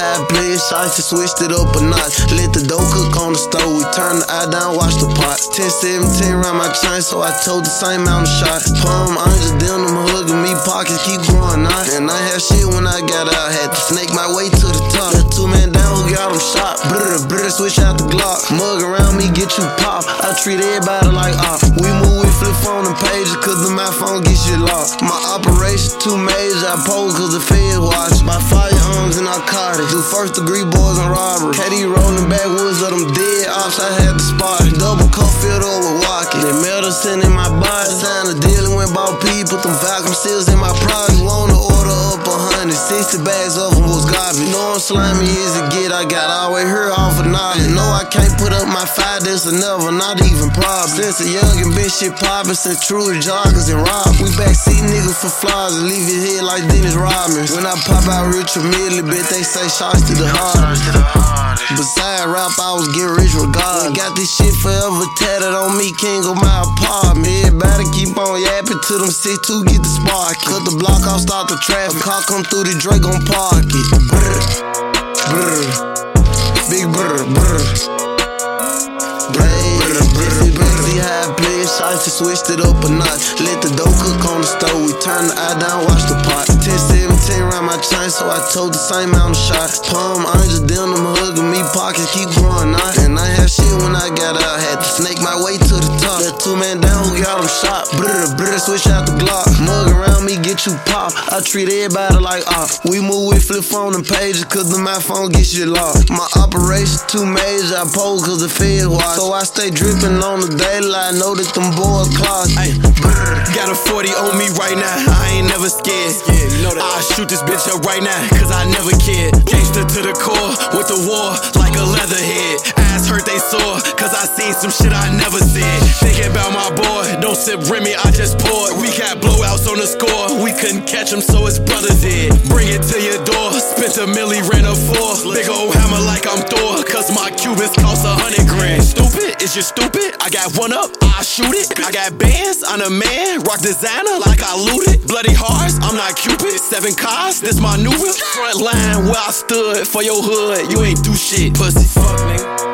how I shots, just switched it up a notch. Let the dough cook on the stove, we turn the eye down, watch the pot. 10 17 round my chain, so I told the same amount of shots. Palm, I'm just them hugging me, pockets keep growing out. And I had shit when I got out, had to snake my way to the top. Two man down who got him shot. Brr, brr, switch out the Glock. Mug around me, get you pop. I treat everybody like off. We move with flip phone and pages, cause the my phone get shit locked. My operation too major, I pose cause the feds watch. My firearms and narcotics, do first degree boys and robbery. KD rolling backwoods of them dead ops, I had to spot. Double cup filled up with walkie. Body. Signed a deal and went bought P, put them vacuum seals in my product. Want to order up a hundred, 60 bags of them was garbage. Know I'm slimy as it get, I got all way here off of knowledge. No, I can't put up my five, this or never, not even problem. Since a young and bitch shit poppin', since true to joggers and rob. We backseat niggas for flies and leave his head like Dennis Rodman. When I pop out rich immediately, bitch, they say shots to the heart. Beside rap, I was getting rich regardless. Got this shit forever tatted on me, king of my apartment. Everybody keep on yapping to them 6-2, get the spark. Cut the block off, start the traffic. Car come through the Drake gon' park it. Brr, brr, big brr, brr. Brr. See how I play shots, just switched it up a notch. Let the dough cook on the stove, we turn the eye down, watch the pot. 10 17 round my chain, so I told the same amount of shots. Palm, I'm just down two man down who got him shot. Brr, brr, switch out the Glock. Mug around me, get you pop. I treat everybody like off. We move with flip phone and pages, cause the my phone get shit locked. My operation too major, I pose cause the feds watch. So I stay dripping on the daylight, know that them boys clock. Ay, brr, got a 40 on me right now. I ain't never scared. Yeah, you know that. I'll shoot this bitch up right now, cause I never cared. Gangster to the core, with the war, like a leatherhead. Cause I seen some shit I never said. Thinking about my boy, don't sip Remy, I just poured. We got blowouts on the score, we couldn't catch him, so his brother did. Bring it to your door, spent a milli, ran a four. Big old hammer like I'm Thor, cause my Cubans cost a hundred grand. Stupid, is you stupid? I got one up, I shoot it. I got bands, I'm a man, rock designer like I looted. Bloody hearts, I'm not Cupid. Seven cars, this my new whip. Front line where I stood for your hood, you ain't do shit, pussy. Fuck, nigga.